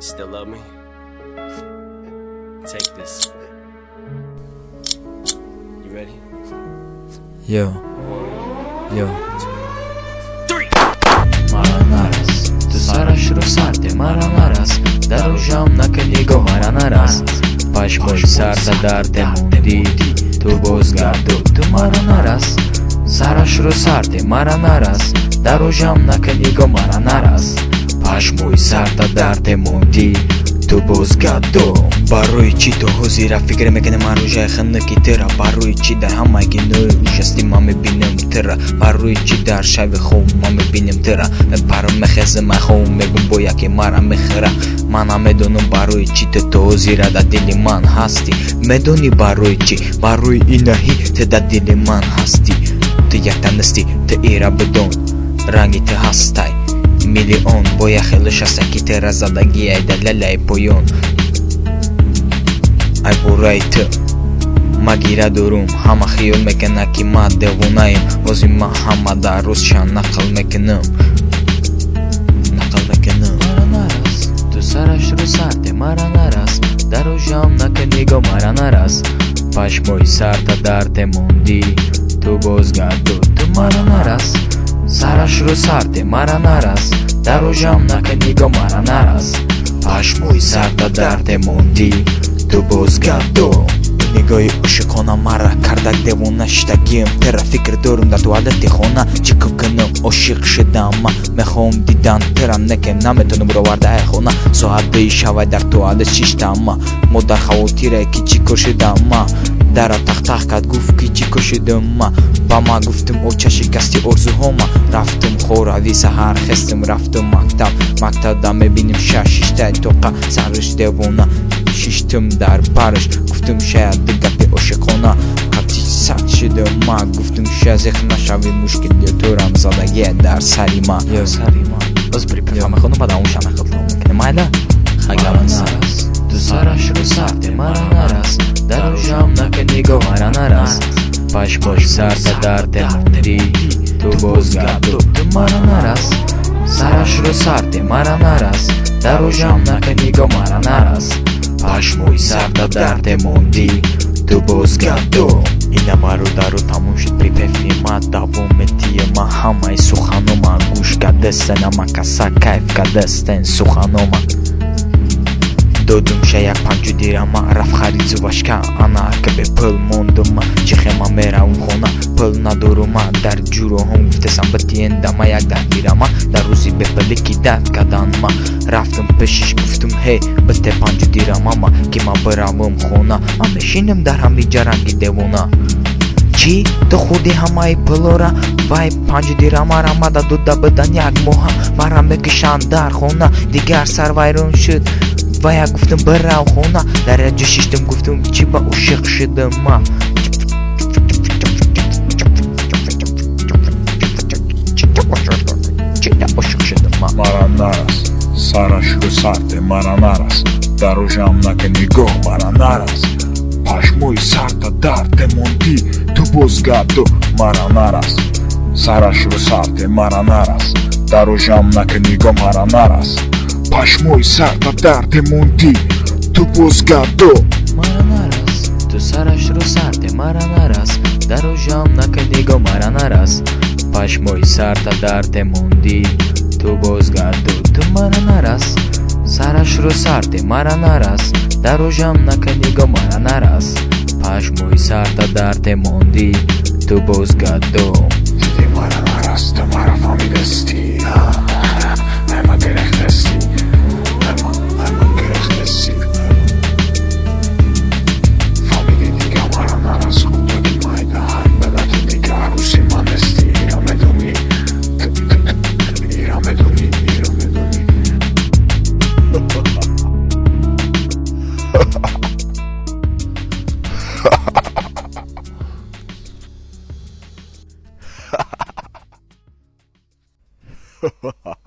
Still love me? Take this. You ready? Yo, yo. Three! Мара нарас, ту сараш ро сарде мара нарас, дар рӯжам нака нигоҳ мара нарас. Пашмои сарда дарде монди, ту бозгарду, ту мара нарас. Сараш ро сарде Пашмои сарда дарде монди, ту бозгарду. барои чӣ ту ҳозира фикр мекунӣ? Ман рӯжаи хандаки тера барои чӣ дар ҳамаи кинои ушасти ман мебинем тера? Барои чӣ дар шаби хоб ман мебинем тера? Мепарам мехеза майхоб мегум бо яке мара мехера манам медонам барои чӣ ту ту ҳозира дар дили ман ҳастӣ медонӣ барои чӣ? Барои инаҳӣ ту дар дили ман ҳастӣ ту яктанастӣ ту ира бидон. Ранги ту ҳастай миллион бо яхело шастаки тера задагиай дар лалаи поён ай бураи ту ма гира дорум ҳама хиёл мекунад ки ма девонаем бози ма ҳама дар нақл мекунам нақл мекунам сарашро сарде мара нарас дар рӯжам нака нигоҳ мара нарас пашмои сарта дарде монди ту бозгарду ту мара нарас сарашро сарде мара нарас дар рӯжам нака нигоҳ мара нарас пашмои сарта дарде монди ту бозгарду нигоҳи ошиқона мара кардак девона шидагием тера фикр дорум дар туалети хона чӣ кукунам ошиқ шидам. Мехоҳам дидан тера неке наметонам ровардаи хона. Соат дуи шавай дар туалет шиштам модар хавотире ки чӣ кор шидам дара тахтах кард. Гуфт ки чӣ кор шидам ма? Ба ма гуфтам оча шикасти орзуҳома рафтум хорави саҳар хестим рафтум мактаб. Мактабда мебинем шаш шиштай тоқа сариш девона шиштум дар барш гуфтум шаяд дигапи ошиқона қатӣ сад шуда ма? Гуфтум шаяд зех нашави мушкили турам задагия дар сари ма ё сари ма. Боз припифамахону ба даму шамахатлом мекунем майла пашпош сарда дарде монди ту бозгарду ту мара нарас. Сарашро сарде мара нарас. Дар рӯжам нака нигоҳ мара нарас. Пашмои сарда дарде монди ту бозгарду ина мару дару тамом шуд. Припефи ма давометие ма ҳамаи суханома гӯш кардестена ма каса кайф кардестен суханома додум ша як панҷу дирама рафт харид зувашка ана ка бе пул мондума надорума дар ҷуроҳом гуфтесам битиендама як дар дирама дар рӯзи бепили ки дат каданма. Рафтум пешиш гуфтум ҳе бите панҷу дирамама ки ман биравум хона ман мешинем дар ҳамдиҷа ранги девона чӣ ту хурди ҳамаи пулора вай панҷу дирамара мада дуда бидан як моҳа мара мекишанд дар хона дигар сар вайрон шуд. Ва як гуфтам бирав хона? Дар яҷо шиштам гуфтам чӣ ба ушиқ шидам сарашрӯ сарде мара нарас дар рӯжам нака нигоҳ мара нарас пашмои сарда дарде монди ту бозгарду мара нарас сарашрӯ сарде мара нарас дар рӯжам нака нигоҳ мара нарас пашмои сарда дарде монди ту бозгардо. Мара нарас ту сарашро сарде мара нарас дар рӯжам нака нигоҳ мара нарас пашмои сарда дарде монди ту бозгарду ту мара нарас сарашро сарде мара нарас дар рӯжам нака нигоҳ мара нарас пашмои сарда дарде монди ту бозгарду мара нарас ту мара ハハハ。